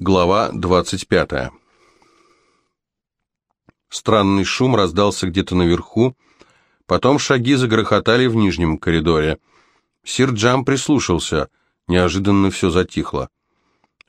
Глава 25. Странный шум раздался где-то наверху, потом шаги загрохотали в нижнем коридоре. Сир Джам прислушался, неожиданно все затихло.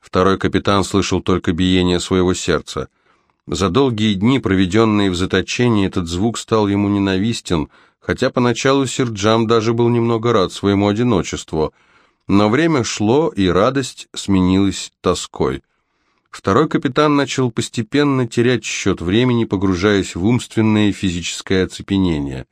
Второй капитан слышал только биение своего сердца. За долгие дни, проведенные в заточении, этот звук стал ему ненавистен, хотя поначалу сир Джам даже был немного рад своему одиночеству. Но время шло, и радость сменилась тоской — Второй капитан начал постепенно терять счет времени, погружаясь в умственное и физическое оцепенение.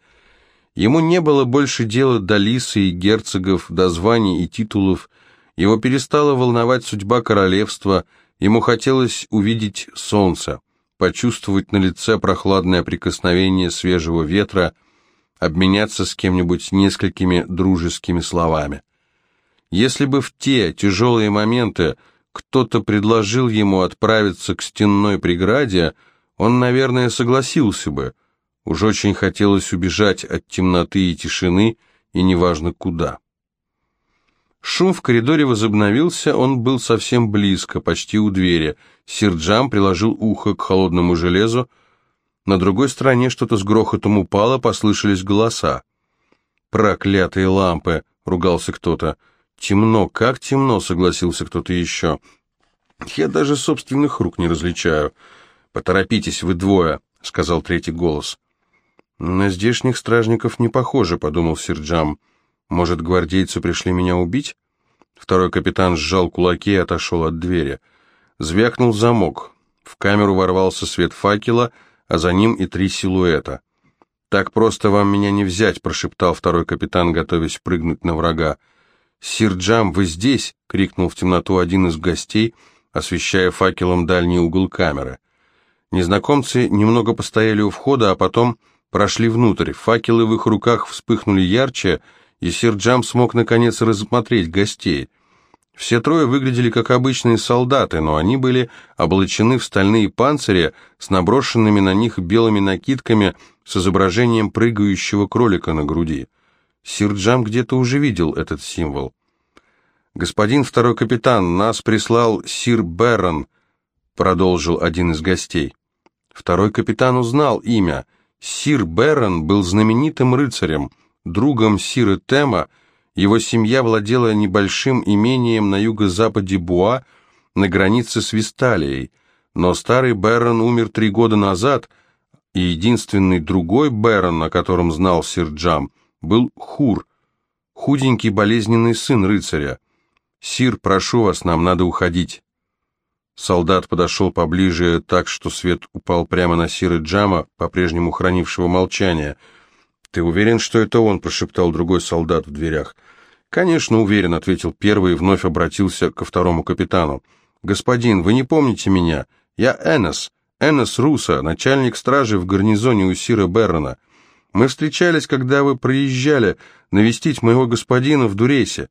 Ему не было больше дела до лисы и герцогов, до званий и титулов, его перестала волновать судьба королевства, ему хотелось увидеть солнце, почувствовать на лице прохладное прикосновение свежего ветра, обменяться с кем-нибудь несколькими дружескими словами. Если бы в те тяжелые моменты кто-то предложил ему отправиться к стенной преграде, он, наверное, согласился бы. Уж очень хотелось убежать от темноты и тишины, и неважно куда. Шум в коридоре возобновился, он был совсем близко, почти у двери. Сирджам приложил ухо к холодному железу. На другой стороне что-то с грохотом упало, послышались голоса. «Проклятые лампы!» — ругался кто-то. «Темно, как темно», — согласился кто-то еще. «Я даже собственных рук не различаю. Поторопитесь, вы двое», — сказал третий голос. «На здешних стражников не похоже», — подумал Сирджам. «Может, гвардейцы пришли меня убить?» Второй капитан сжал кулаки и отошел от двери. Звякнул замок. В камеру ворвался свет факела, а за ним и три силуэта. «Так просто вам меня не взять», — прошептал второй капитан, готовясь прыгнуть на врага. «Сир Джам, вы здесь?» — крикнул в темноту один из гостей, освещая факелом дальний угол камеры. Незнакомцы немного постояли у входа, а потом прошли внутрь. Факелы в их руках вспыхнули ярче, и сир Джам смог наконец рассмотреть гостей. Все трое выглядели как обычные солдаты, но они были облачены в стальные панцири с наброшенными на них белыми накидками с изображением прыгающего кролика на груди. Сирджам где-то уже видел этот символ. «Господин второй капитан, нас прислал сир Беррон», — продолжил один из гостей. Второй капитан узнал имя. Сир Беррон был знаменитым рыцарем, другом сира Тема, его семья владела небольшим имением на юго-западе Буа, на границе с Висталией, но старый Беррон умер три года назад, и единственный другой Беррон, о котором знал сир Джам — был Хур, худенький болезненный сын рыцаря. «Сир, прошу вас, нам надо уходить». Солдат подошел поближе так, что свет упал прямо на Сира Джама, по-прежнему хранившего молчание. «Ты уверен, что это он?» – прошептал другой солдат в дверях. «Конечно, уверен», – ответил первый и вновь обратился ко второму капитану. «Господин, вы не помните меня? Я Энос, Энос Руса, начальник стражи в гарнизоне у Сира Беррона. Мы встречались, когда вы проезжали навестить моего господина в Дурейсе.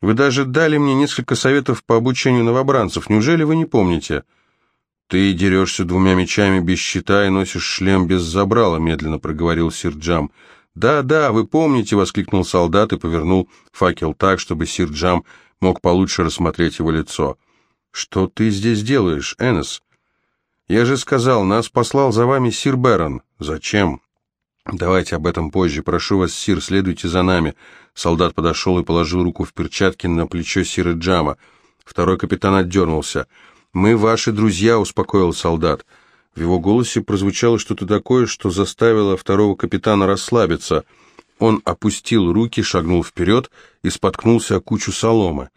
Вы даже дали мне несколько советов по обучению новобранцев. Неужели вы не помните? Ты дерешься двумя мечами без щита и носишь шлем без забрала, медленно проговорил сир Джам. Да, да, вы помните, воскликнул солдат и повернул факел так, чтобы сир Джам мог получше рассмотреть его лицо. Что ты здесь делаешь, Энес? Я же сказал, нас послал за вами сир Берон. Зачем? «Давайте об этом позже. Прошу вас, Сир, следуйте за нами». Солдат подошел и положил руку в перчатки на плечо Сира Джама. Второй капитан отдернулся. «Мы ваши друзья», — успокоил солдат. В его голосе прозвучало что-то такое, что заставило второго капитана расслабиться. Он опустил руки, шагнул вперед и споткнулся о кучу соломы.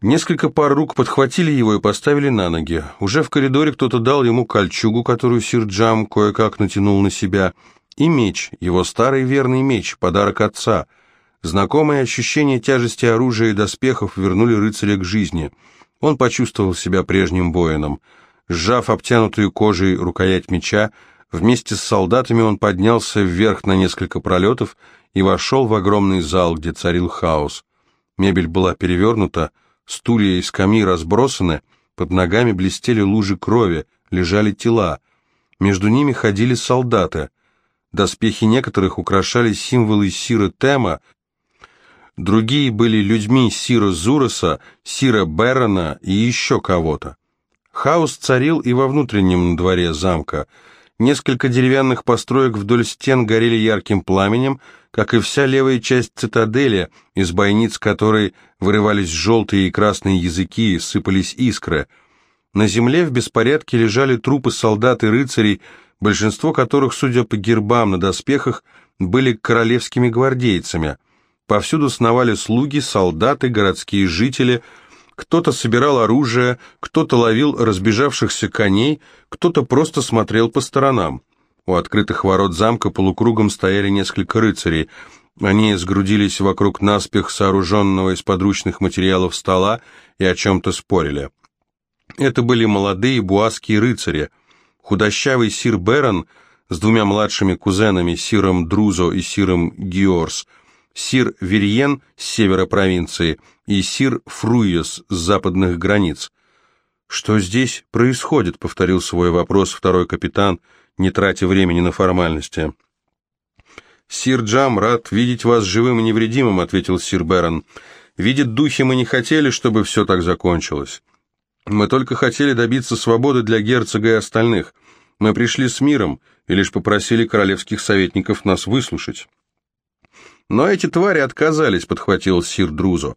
Несколько пар рук подхватили его и поставили на ноги. Уже в коридоре кто-то дал ему кольчугу, которую сир Джам кое-как натянул на себя — и меч, его старый верный меч, подарок отца. Знакомое ощущение тяжести оружия и доспехов вернули рыцаря к жизни. Он почувствовал себя прежним воином. Сжав обтянутую кожей рукоять меча, вместе с солдатами он поднялся вверх на несколько пролетов и вошел в огромный зал, где царил хаос. Мебель была перевернута, стулья и скамьи разбросаны, под ногами блестели лужи крови, лежали тела. Между ними ходили солдаты. Доспехи некоторых украшали символы Сира Тема, Другие были людьми Сира Зуроса, Сира Берона и еще кого-то. Хаос царил и во внутреннем дворе замка. Несколько деревянных построек вдоль стен горели ярким пламенем, как и вся левая часть цитадели, из бойниц которой вырывались желтые и красные языки сыпались искры. На земле в беспорядке лежали трупы солдат и рыцарей, большинство которых, судя по гербам на доспехах, были королевскими гвардейцами. Повсюду сновали слуги, солдаты, городские жители. Кто-то собирал оружие, кто-то ловил разбежавшихся коней, кто-то просто смотрел по сторонам. У открытых ворот замка полукругом стояли несколько рыцарей. Они сгрудились вокруг наспех сооруженного из подручных материалов стола и о чем-то спорили. Это были молодые буасские рыцари. Худощавый сир Берон с двумя младшими кузенами, сиром Друзо и сиром Георс, сир Верьен с севера провинции и сир Фруйес с западных границ. «Что здесь происходит?» — повторил свой вопрос второй капитан, не тратя времени на формальности. «Сир Джам, рад видеть вас живым и невредимым», — ответил сир Берон. «Видит духи, мы не хотели, чтобы все так закончилось. Мы только хотели добиться свободы для герцога и остальных. Мы пришли с миром и лишь попросили королевских советников нас выслушать». «Но эти твари отказались», — подхватил сир Друзо.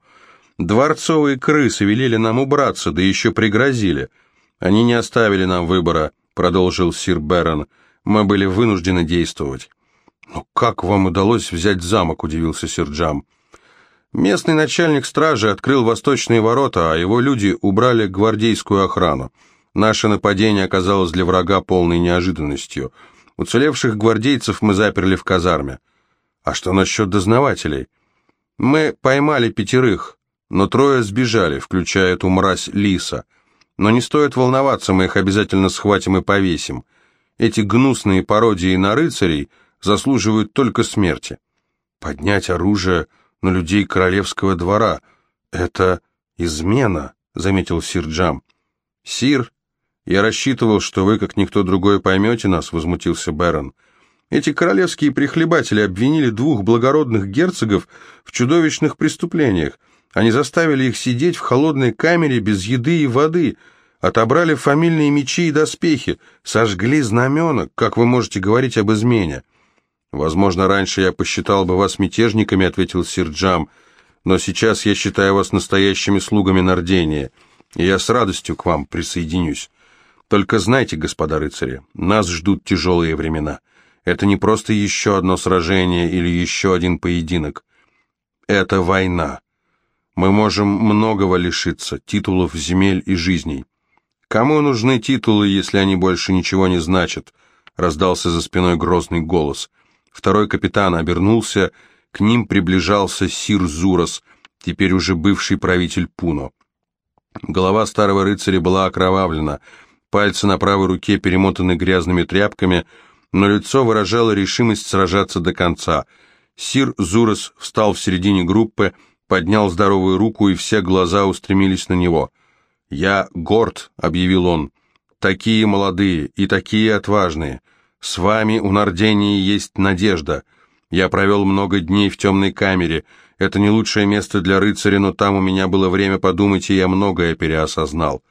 «Дворцовые крысы велели нам убраться, да еще пригрозили. Они не оставили нам выбора», — продолжил сир Берон. «Мы были вынуждены действовать». «Ну как вам удалось взять замок?» — удивился сир Джам. Местный начальник стражи открыл восточные ворота, а его люди убрали гвардейскую охрану. Наше нападение оказалось для врага полной неожиданностью. Уцелевших гвардейцев мы заперли в казарме. А что насчет дознавателей? Мы поймали пятерых, но трое сбежали, включая эту мразь Лиса. Но не стоит волноваться, мы их обязательно схватим и повесим. Эти гнусные пародии на рыцарей заслуживают только смерти. Поднять оружие на людей королевского двора — это измена, заметил сир Джам. Сир, я рассчитывал, что вы, как никто другой, поймете нас, возмутился Бэрон. — эти королевские прихлебатели обвинили двух благородных герцогов в чудовищных преступлениях. Они заставили их сидеть в холодной камере без еды и воды, отобрали фамильные мечи и доспехи, сожгли знамена, как вы можете говорить об измене. «Возможно, раньше я посчитал бы вас мятежниками», — ответил сир Джам, «но сейчас я считаю вас настоящими слугами Нардения, и я с радостью к вам присоединюсь. Только знайте, господа рыцари, нас ждут тяжелые времена». Это не просто еще одно сражение или еще один поединок. Это война. Мы можем многого лишиться, титулов, земель и жизней. Кому нужны титулы, если они больше ничего не значат? Раздался за спиной грозный голос. Второй капитан обернулся, к ним приближался Сир Зурос, теперь уже бывший правитель Пуно. Голова старого рыцаря была окровавлена, пальцы на правой руке перемотаны грязными тряпками, но лицо выражало решимость сражаться до конца. Сир Зурос встал в середине группы, поднял здоровую руку, и все глаза устремились на него. «Я горд», — объявил он, — «такие молодые и такие отважные. С вами у Нардении есть надежда. Я провел много дней в темной камере. Это не лучшее место для рыцаря, но там у меня было время подумать, и я многое переосознал.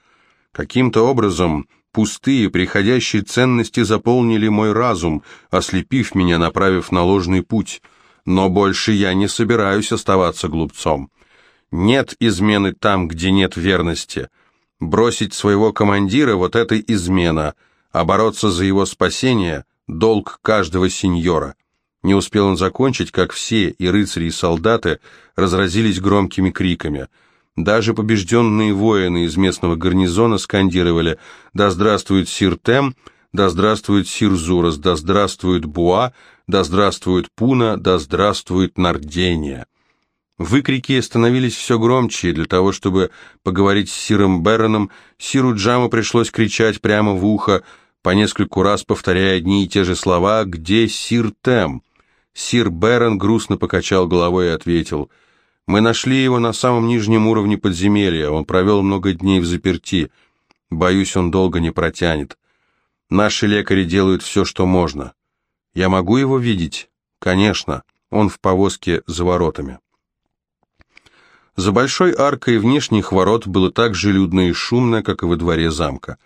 Каким-то образом Пустые, приходящие ценности заполнили мой разум, ослепив меня, направив на ложный путь. Но больше я не собираюсь оставаться глупцом. Нет измены там, где нет верности. Бросить своего командира — вот это измена, а бороться за его спасение — долг каждого сеньора. Не успел он закончить, как все, и рыцари, и солдаты, разразились громкими криками — даже побежденные воины из местного гарнизона скандировали «Да здравствует сир Тем», «Да здравствует сир Зурас», «Да здравствует Буа», «Да здравствует Пуна», «Да здравствует Нардения». Выкрики становились все громче, для того, чтобы поговорить с сиром Бероном, сиру Джаму пришлось кричать прямо в ухо, по нескольку раз повторяя одни и те же слова «Где сир Тем?». Сир Берон грустно покачал головой и ответил – мы нашли его на самом нижнем уровне подземелья. Он провел много дней в заперти. Боюсь, он долго не протянет. Наши лекари делают все, что можно. Я могу его видеть? Конечно. Он в повозке за воротами. За большой аркой внешних ворот было так же людно и шумно, как и во дворе замка.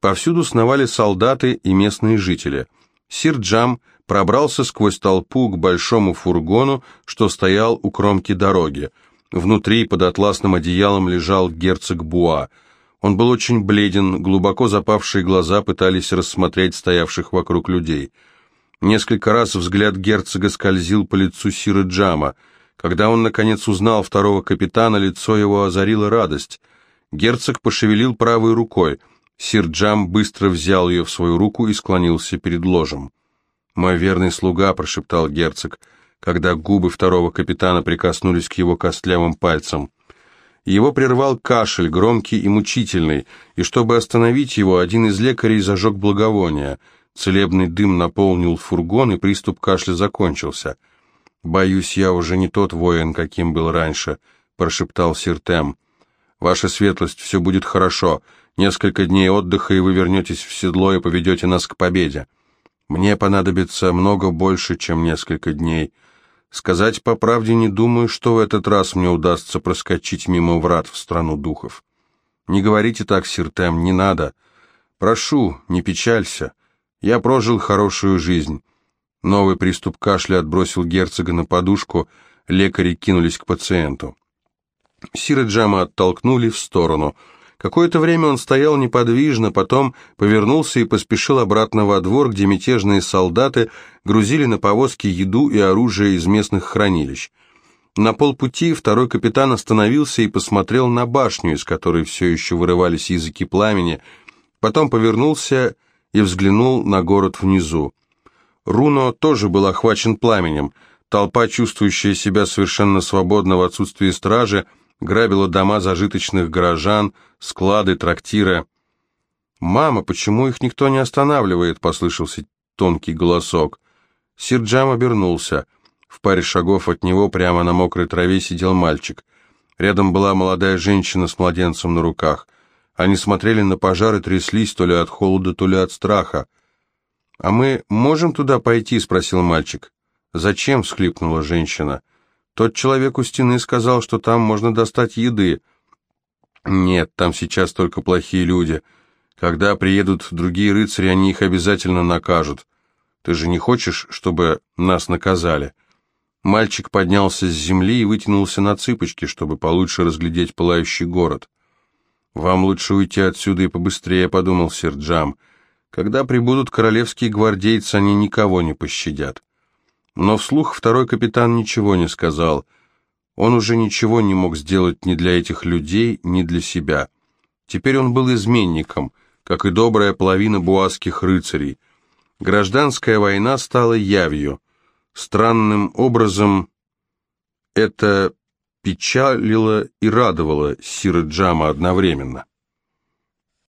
Повсюду сновали солдаты и местные жители. Сир Джам пробрался сквозь толпу к большому фургону, что стоял у кромки дороги. Внутри под атласным одеялом лежал герцог Буа. Он был очень бледен, глубоко запавшие глаза пытались рассмотреть стоявших вокруг людей. Несколько раз взгляд герцога скользил по лицу Сира Джама. Когда он, наконец, узнал второго капитана, лицо его озарила радость. Герцог пошевелил правой рукой — Сир Джам быстро взял ее в свою руку и склонился перед ложем. «Мой верный слуга», — прошептал герцог, когда губы второго капитана прикоснулись к его костлявым пальцам. Его прервал кашель, громкий и мучительный, и чтобы остановить его, один из лекарей зажег благовоние. Целебный дым наполнил фургон, и приступ кашля закончился. «Боюсь, я уже не тот воин, каким был раньше», — прошептал сир Тем. «Ваша светлость, все будет хорошо. Несколько дней отдыха, и вы вернетесь в седло и поведете нас к победе. Мне понадобится много больше, чем несколько дней. Сказать по правде не думаю, что в этот раз мне удастся проскочить мимо врат в страну духов. Не говорите так, Сиртем, не надо. Прошу, не печалься. Я прожил хорошую жизнь. Новый приступ кашля отбросил герцога на подушку, лекари кинулись к пациенту. Сира Джама оттолкнули в сторону — Какое-то время он стоял неподвижно, потом повернулся и поспешил обратно во двор, где мятежные солдаты грузили на повозки еду и оружие из местных хранилищ. На полпути второй капитан остановился и посмотрел на башню, из которой все еще вырывались языки пламени, потом повернулся и взглянул на город внизу. Руно тоже был охвачен пламенем. Толпа, чувствующая себя совершенно свободно в отсутствии стражи, грабила дома зажиточных горожан, склады, трактиры. «Мама, почему их никто не останавливает?» — послышался тонкий голосок. Сирджам обернулся. В паре шагов от него прямо на мокрой траве сидел мальчик. Рядом была молодая женщина с младенцем на руках. Они смотрели на пожар и тряслись то ли от холода, то ли от страха. «А мы можем туда пойти?» — спросил мальчик. «Зачем?» — всхлипнула женщина. Тот человек у стены сказал, что там можно достать еды. Нет, там сейчас только плохие люди. Когда приедут другие рыцари, они их обязательно накажут. Ты же не хочешь, чтобы нас наказали?» Мальчик поднялся с земли и вытянулся на цыпочки, чтобы получше разглядеть пылающий город. «Вам лучше уйти отсюда и побыстрее», — подумал Серджам. «Когда прибудут королевские гвардейцы, они никого не пощадят». Но вслух второй капитан ничего не сказал. Он уже ничего не мог сделать ни для этих людей, ни для себя. Теперь он был изменником, как и добрая половина буасских рыцарей. Гражданская война стала явью. Странным образом это печалило и радовало Сира Джама одновременно.